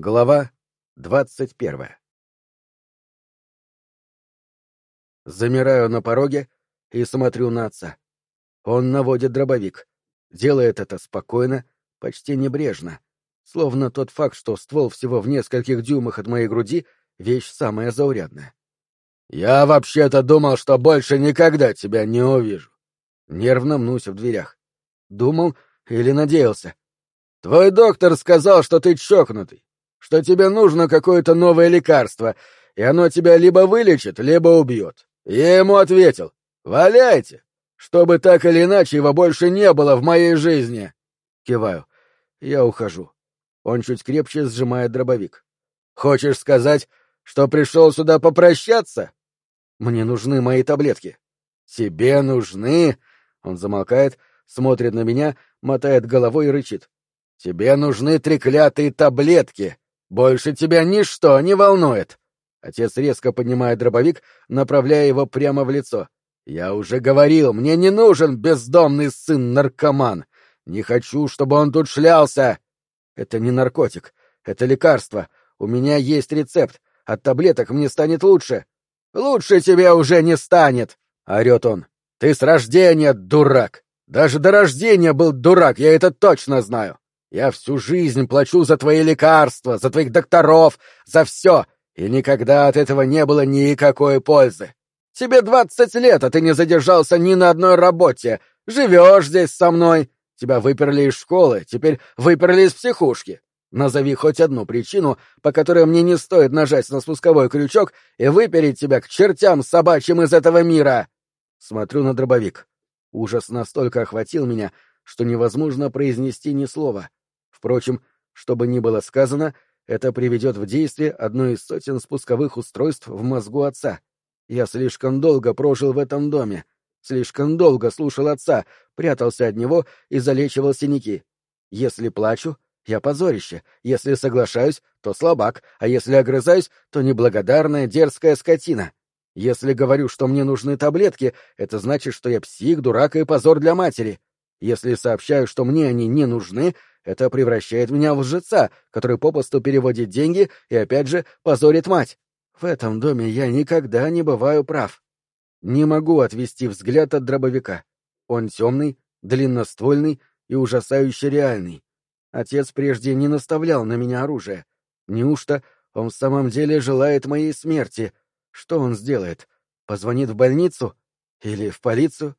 Глава двадцать первая Замираю на пороге и смотрю на отца. Он наводит дробовик. Делает это спокойно, почти небрежно. Словно тот факт, что ствол всего в нескольких дюймах от моей груди — вещь самая заурядная. «Я вообще-то думал, что больше никогда тебя не увижу». Нервно мнусь в дверях. Думал или надеялся. «Твой доктор сказал, что ты чокнутый что тебе нужно какое-то новое лекарство, и оно тебя либо вылечит, либо убьет. Я ему ответил, валяйте, чтобы так или иначе его больше не было в моей жизни. Киваю. Я ухожу. Он чуть крепче сжимает дробовик. Хочешь сказать, что пришел сюда попрощаться? Мне нужны мои таблетки. Тебе нужны? Он замолкает, смотрит на меня, мотает головой и рычит. Тебе нужны треклятые таблетки. Больше тебя ничто не волнует. Отец резко поднимает дробовик, направляя его прямо в лицо. Я уже говорил, мне не нужен бездомный сын-наркоман. Не хочу, чтобы он тут шлялся. Это не наркотик, это лекарство. У меня есть рецепт. От таблеток мне станет лучше. Лучше тебе уже не станет, орет он. Ты с рождения дурак. Даже до рождения был дурак, я это точно знаю. Я всю жизнь плачу за твои лекарства, за твоих докторов, за все, и никогда от этого не было никакой пользы. Тебе двадцать лет, а ты не задержался ни на одной работе. Живешь здесь со мной. Тебя выперли из школы, теперь выперли из психушки. Назови хоть одну причину, по которой мне не стоит нажать на спусковой крючок и выпереть тебя к чертям собачьим из этого мира. Смотрю на дробовик. Ужас настолько охватил меня, что невозможно произнести ни слова. Впрочем, что бы ни было сказано, это приведет в действие одно из сотен спусковых устройств в мозгу отца. Я слишком долго прожил в этом доме, слишком долго слушал отца, прятался от него и залечивал синяки. Если плачу, я позорище, если соглашаюсь, то слабак, а если огрызаюсь, то неблагодарная дерзкая скотина. Если говорю, что мне нужны таблетки, это значит, что я псих, дурак и позор для матери. Если сообщаю, что мне они не нужны, это превращает меня в лжеца, который попусту переводит деньги и, опять же, позорит мать. В этом доме я никогда не бываю прав. Не могу отвести взгляд от дробовика. Он темный, длинноствольный и ужасающе реальный. Отец прежде не наставлял на меня оружие. Неужто он в самом деле желает моей смерти? Что он сделает? Позвонит в больницу? Или в полицию?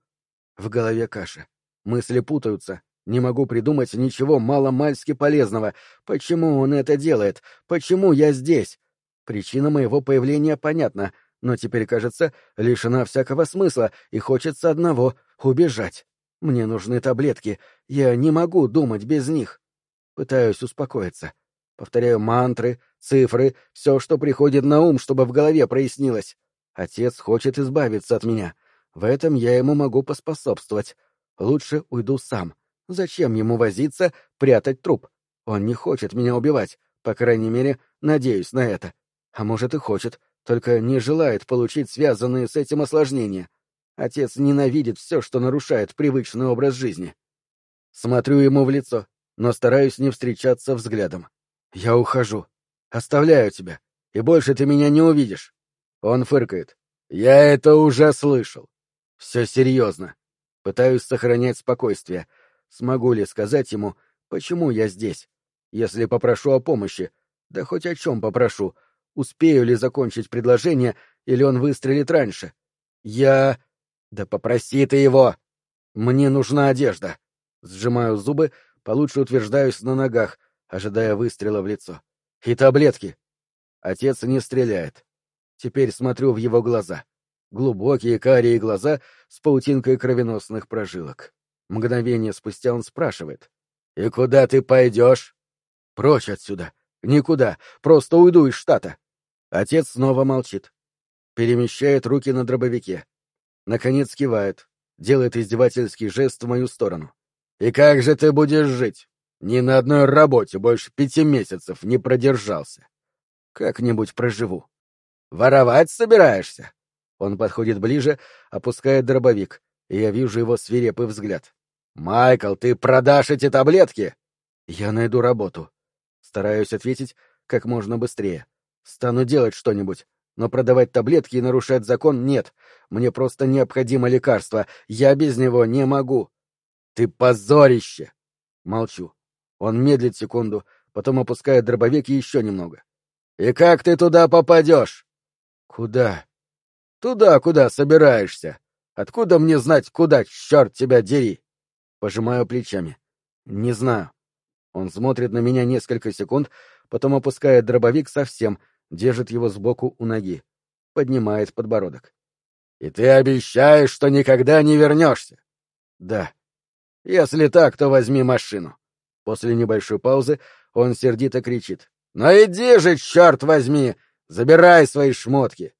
В голове каша. Мысли путаются. Не могу придумать ничего маломальски полезного. Почему он это делает? Почему я здесь? Причина моего появления понятна, но теперь, кажется, лишена всякого смысла, и хочется одного — убежать. Мне нужны таблетки. Я не могу думать без них. Пытаюсь успокоиться. Повторяю мантры, цифры, все, что приходит на ум, чтобы в голове прояснилось. Отец хочет избавиться от меня. В этом я ему могу поспособствовать. Лучше уйду сам. Зачем ему возиться, прятать труп? Он не хочет меня убивать, по крайней мере, надеюсь на это. А может и хочет, только не желает получить связанные с этим осложнения. Отец ненавидит все, что нарушает привычный образ жизни. Смотрю ему в лицо, но стараюсь не встречаться взглядом. Я ухожу. Оставляю тебя, и больше ты меня не увидишь. Он фыркает. Я это уже слышал. Все серьезно. Пытаюсь сохранять спокойствие — Смогу ли сказать ему, почему я здесь? Если попрошу о помощи, да хоть о чем попрошу, успею ли закончить предложение, или он выстрелит раньше? Я... Да попроси ты его! Мне нужна одежда. Сжимаю зубы, получше утверждаюсь на ногах, ожидая выстрела в лицо. И таблетки. Отец не стреляет. Теперь смотрю в его глаза. Глубокие карие глаза с паутинкой кровеносных прожилок. Мгновение спустя он спрашивает. «И куда ты пойдешь?» «Прочь отсюда. Никуда. Просто уйду из штата». Отец снова молчит. Перемещает руки на дробовике. Наконец кивает. Делает издевательский жест в мою сторону. «И как же ты будешь жить? Ни на одной работе больше пяти месяцев не продержался. Как-нибудь проживу. Воровать собираешься?» Он подходит ближе, опускает дробовик, и я вижу его свирепый взгляд. «Майкл, ты продашь эти таблетки?» «Я найду работу». Стараюсь ответить как можно быстрее. Стану делать что-нибудь. Но продавать таблетки и нарушать закон нет. Мне просто необходимо лекарство. Я без него не могу. Ты позорище! Молчу. Он медлит секунду, потом опускает дробовик еще немного. И как ты туда попадешь? Куда? Туда, куда собираешься. Откуда мне знать, куда, черт тебя дери? Пожимаю плечами. Не знаю. Он смотрит на меня несколько секунд, потом опускает дробовик совсем, держит его сбоку у ноги. Поднимает подбородок. «И ты обещаешь, что никогда не вернешься?» «Да». «Если так, то возьми машину». После небольшой паузы он сердито кричит. «Ну иди же, черт возьми! Забирай свои шмотки!»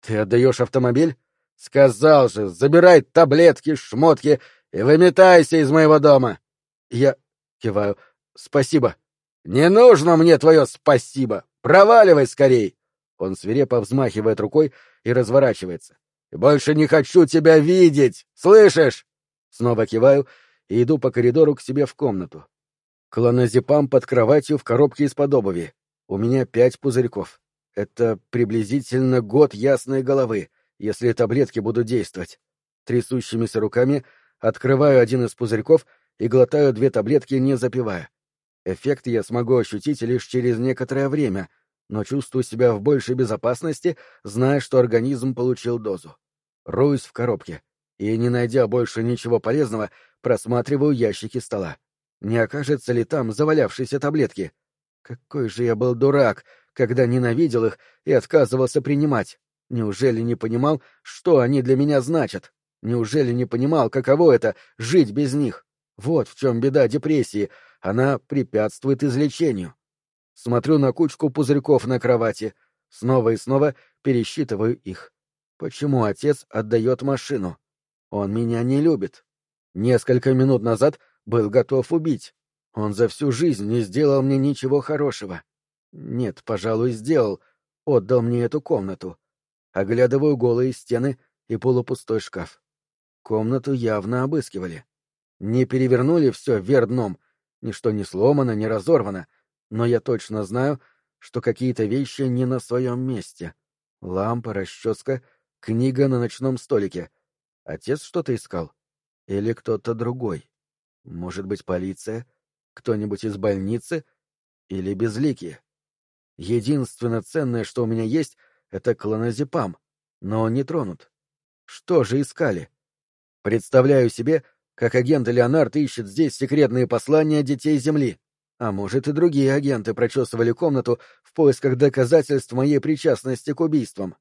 «Ты отдаешь автомобиль?» «Сказал же, забирай таблетки, шмотки выметайся из моего дома!» «Я...» — киваю. «Спасибо». «Не нужно мне твое спасибо! Проваливай скорей!» Он свирепо взмахивает рукой и разворачивается. «Больше не хочу тебя видеть! Слышишь?» Снова киваю и иду по коридору к себе в комнату. Клоназепам под кроватью в коробке из-под обуви. У меня пять пузырьков. Это приблизительно год ясной головы, если таблетки будут действовать. Трясущимися руками открываю один из пузырьков и глотаю две таблетки, не запивая. Эффект я смогу ощутить лишь через некоторое время, но чувствую себя в большей безопасности, зная, что организм получил дозу. Роюсь в коробке и, не найдя больше ничего полезного, просматриваю ящики стола. Не окажется ли там завалявшиеся таблетки? Какой же я был дурак, когда ненавидел их и отказывался принимать. Неужели не понимал, что они для меня значат? Неужели не понимал, каково это — жить без них? Вот в чем беда депрессии. Она препятствует излечению. Смотрю на кучку пузырьков на кровати. Снова и снова пересчитываю их. Почему отец отдает машину? Он меня не любит. Несколько минут назад был готов убить. Он за всю жизнь не сделал мне ничего хорошего. Нет, пожалуй, сделал. Отдал мне эту комнату. Оглядываю голые стены и полупустой шкаф. Комнату явно обыскивали. Не перевернули все вверх дном, ничто не сломано, не разорвано, но я точно знаю, что какие-то вещи не на своем месте. Лампа, расческа, книга на ночном столике. Отец что-то искал? Или кто-то другой? Может быть, полиция? Кто-нибудь из больницы? Или безликие? Единственное ценное, что у меня есть, — это клоназепам, но он не тронут. Что же искали? Представляю себе, как агент Леонард ищет здесь секретные послания детей Земли. А может, и другие агенты прочесывали комнату в поисках доказательств моей причастности к убийствам.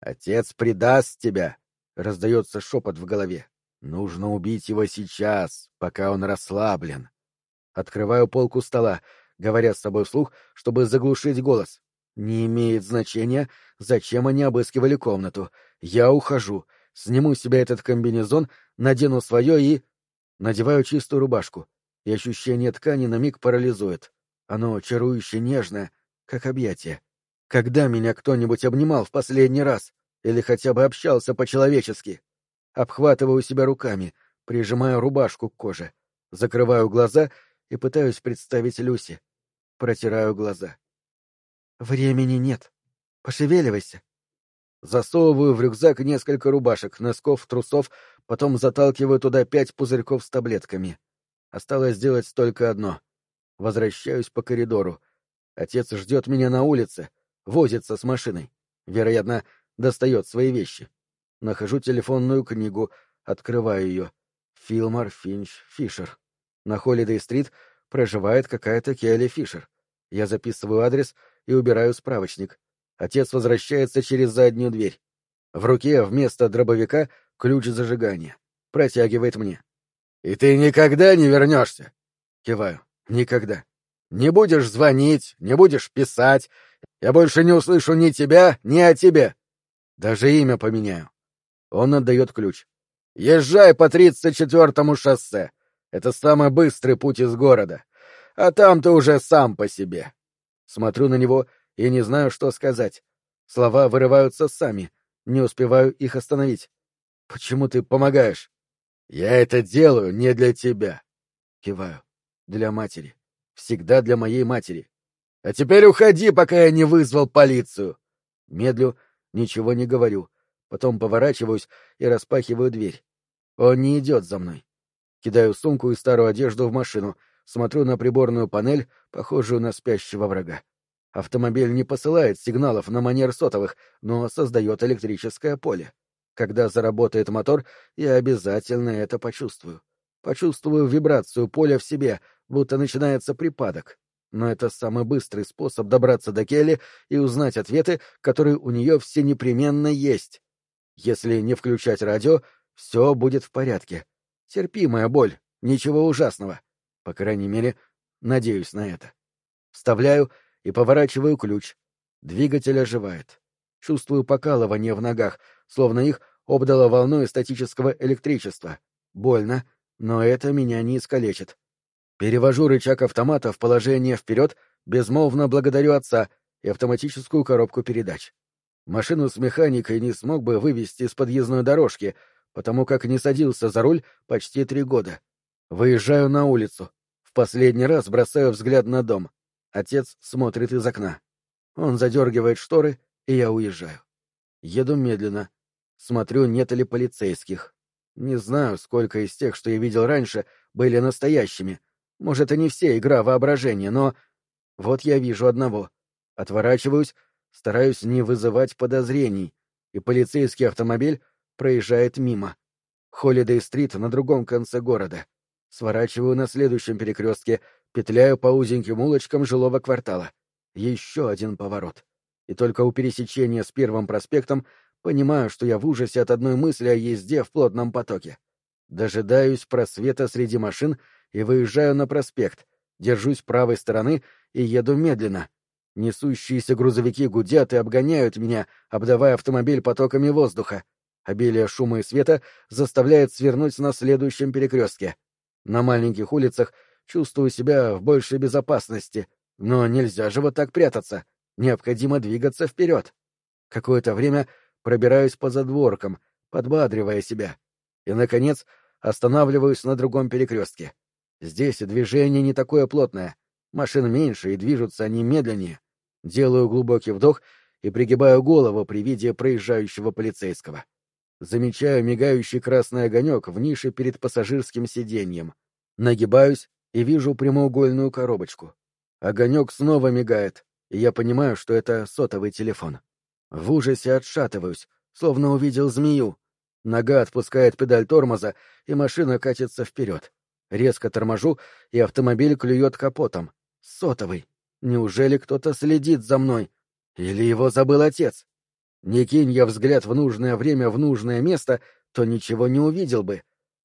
«Отец предаст тебя!» — раздается шепот в голове. «Нужно убить его сейчас, пока он расслаблен». Открываю полку стола, говоря с собой вслух, чтобы заглушить голос. Не имеет значения, зачем они обыскивали комнату. Я ухожу, сниму с себя этот комбинезон надену свое и... Надеваю чистую рубашку, и ощущение ткани на миг парализует. Оно чарующе нежное, как объятие. Когда меня кто-нибудь обнимал в последний раз? Или хотя бы общался по-человечески? Обхватываю себя руками, прижимаю рубашку к коже, закрываю глаза и пытаюсь представить Люси. Протираю глаза. Времени нет. Пошевеливайся. Засовываю в рюкзак несколько рубашек, носков, трусов, потом заталкиваю туда пять пузырьков с таблетками. Осталось сделать только одно. Возвращаюсь по коридору. Отец ждет меня на улице, возится с машиной. Вероятно, достает свои вещи. Нахожу телефонную книгу, открываю ее. Филмар Финч Фишер. На Холидей-стрит проживает какая-то Келли Фишер. Я записываю адрес и убираю справочник. Отец возвращается через заднюю дверь. В руке вместо дробовика ключ зажигания. Протягивает мне. «И ты никогда не вернешься?» Киваю. «Никогда. Не будешь звонить, не будешь писать. Я больше не услышу ни тебя, ни о тебе. Даже имя поменяю». Он отдает ключ. «Езжай по тридцать четвертому шоссе. Это самый быстрый путь из города. А там ты уже сам по себе». Смотрю на него и не знаю, что сказать. Слова вырываются сами, не успеваю их остановить. Почему ты помогаешь? Я это делаю не для тебя. Киваю. Для матери. Всегда для моей матери. А теперь уходи, пока я не вызвал полицию. Медлю, ничего не говорю. Потом поворачиваюсь и распахиваю дверь. Он не идет за мной. Кидаю сумку и старую одежду в машину, смотрю на приборную панель, похожую на спящего врага. Автомобиль не посылает сигналов на манер сотовых, но создает электрическое поле. Когда заработает мотор, я обязательно это почувствую. Почувствую вибрацию поля в себе, будто начинается припадок. Но это самый быстрый способ добраться до Келли и узнать ответы, которые у нее все непременно есть. Если не включать радио, все будет в порядке. Терпимая боль, ничего ужасного. По крайней мере, надеюсь на это. Вставляю и поворачиваю ключ. Двигатель оживает. Чувствую покалывание в ногах, словно их обдало волной статического электричества. Больно, но это меня не искалечит. Перевожу рычаг автомата в положение вперед, безмолвно благодарю отца и автоматическую коробку передач. Машину с механикой не смог бы вывести с подъездной дорожки, потому как не садился за руль почти три года. Выезжаю на улицу. В последний раз бросаю взгляд на дом. Отец смотрит из окна. Он задергивает шторы, и я уезжаю. Еду медленно. Смотрю, нет ли полицейских. Не знаю, сколько из тех, что я видел раньше, были настоящими. Может, и не все игра воображения, но... Вот я вижу одного. Отворачиваюсь, стараюсь не вызывать подозрений, и полицейский автомобиль проезжает мимо. Холидей-стрит на другом конце города. Сворачиваю на следующем перекрестке, петляю по узеньким улочкам жилого квартала. Еще один поворот. И только у пересечения с Первым проспектом понимаю, что я в ужасе от одной мысли о езде в плотном потоке. Дожидаюсь просвета среди машин и выезжаю на проспект, держусь правой стороны и еду медленно. Несущиеся грузовики гудят и обгоняют меня, обдавая автомобиль потоками воздуха. Обилие шума и света заставляет свернуть на следующем перекрестке. На маленьких улицах чувствую себя в большей безопасности, но нельзя же вот так прятаться. Необходимо двигаться вперед. Какое-то время пробираюсь по задворкам, подбадривая себя. И, наконец, останавливаюсь на другом перекрестке. Здесь движение не такое плотное. Машин меньше, и движутся они медленнее. Делаю глубокий вдох и пригибаю голову при виде проезжающего полицейского. Замечаю мигающий красный огонек в нише перед пассажирским сиденьем. Нагибаюсь и вижу прямоугольную коробочку. Огонек снова мигает, и я понимаю, что это сотовый телефон. В ужасе отшатываюсь, словно увидел змею. Нога отпускает педаль тормоза, и машина катится вперед. Резко торможу, и автомобиль клюет капотом. Сотовый. Неужели кто-то следит за мной? Или его забыл отец? Не кинь я взгляд в нужное время в нужное место, то ничего не увидел бы.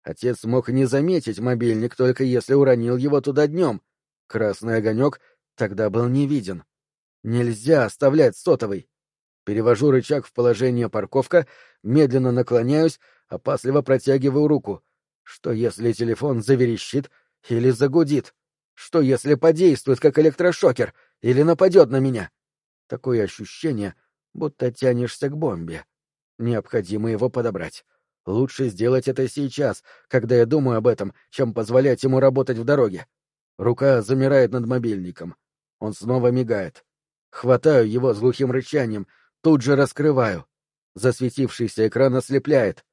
Отец мог не заметить мобильник, только если уронил его туда днем. Красный огонек тогда был не виден. Нельзя оставлять сотовый. Перевожу рычаг в положение парковка, медленно наклоняюсь, опасливо протягиваю руку. Что если телефон заверещит или загудит? Что если подействует как электрошокер или нападет на меня? Такое ощущение — будто тянешься к бомбе. Необходимо его подобрать. Лучше сделать это сейчас, когда я думаю об этом, чем позволять ему работать в дороге. Рука замирает над мобильником. Он снова мигает. Хватаю его с глухим рычанием, тут же раскрываю. Засветившийся экран ослепляет.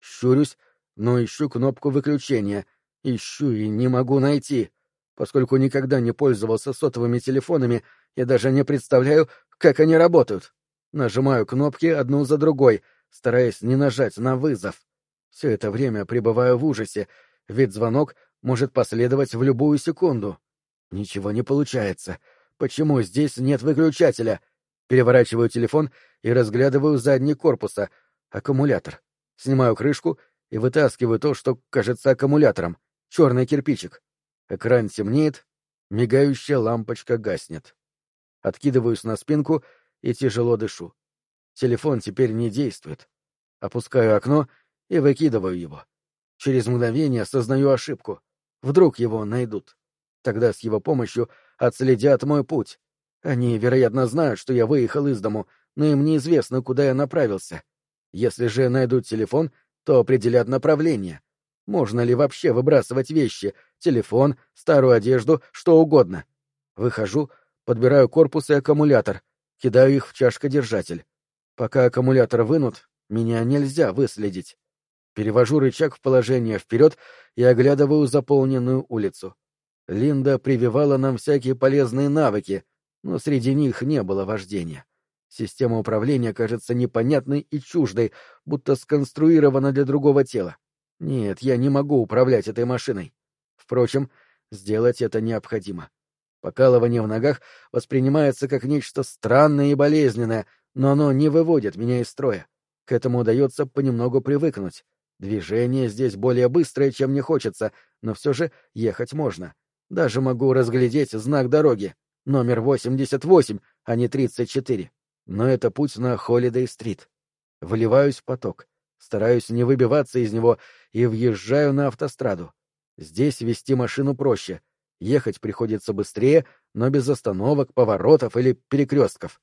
Щурюсь, но ищу кнопку выключения. Ищу и не могу найти. Поскольку никогда не пользовался сотовыми телефонами, я даже не представляю, как они работают. Нажимаю кнопки одну за другой, стараясь не нажать на вызов. Все это время пребываю в ужасе, ведь звонок может последовать в любую секунду. Ничего не получается. Почему здесь нет выключателя? Переворачиваю телефон и разглядываю задний корпуса. Аккумулятор. Снимаю крышку и вытаскиваю то, что кажется аккумулятором. Черный кирпичик. Экран темнеет, мигающая лампочка гаснет. Откидываюсь на спинку и тяжело дышу. Телефон теперь не действует. Опускаю окно и выкидываю его. Через мгновение осознаю ошибку. Вдруг его найдут. Тогда с его помощью отследят мой путь. Они, вероятно, знают, что я выехал из дому, но им неизвестно, куда я направился. Если же найдут телефон, то определят направление. Можно ли вообще выбрасывать вещи, телефон, старую одежду, что угодно? Выхожу, подбираю корпус и аккумулятор, кидаю их в чашкодержатель. Пока аккумулятор вынут, меня нельзя выследить. Перевожу рычаг в положение вперед и оглядываю заполненную улицу. Линда прививала нам всякие полезные навыки, но среди них не было вождения. Система управления кажется непонятной и чуждой, будто сконструирована для другого тела. Нет, я не могу управлять этой машиной. Впрочем, сделать это необходимо. Покалывание в ногах воспринимается как нечто странное и болезненное, но оно не выводит меня из строя. К этому удается понемногу привыкнуть. Движение здесь более быстрое, чем мне хочется, но все же ехать можно. Даже могу разглядеть знак дороги. Номер 88, а не 34. Но это путь на Холидей-стрит. Вливаюсь в поток. Стараюсь не выбиваться из него и въезжаю на автостраду. Здесь вести машину проще. Ехать приходится быстрее, но без остановок, поворотов или перекрестков.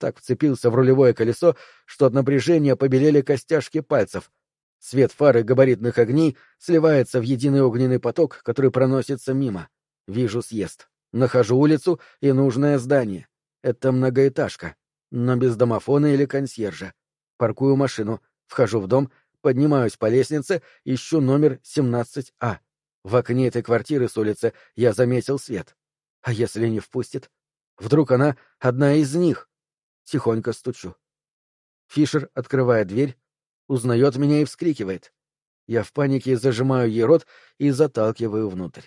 Так вцепился в рулевое колесо, что от напряжения побелели костяшки пальцев. Свет фары габаритных огней сливается в единый огненный поток, который проносится мимо. Вижу съезд. Нахожу улицу и нужное здание. Это многоэтажка, но без домофона или консьержа. Паркую машину, вхожу в дом, поднимаюсь по лестнице, ищу номер 17А. В окне этой квартиры с улицы я заметил свет. А если не впустит? Вдруг она одна из них? Тихонько стучу. Фишер открывает дверь, узнает меня и вскрикивает. Я в панике зажимаю ей рот и заталкиваю внутрь.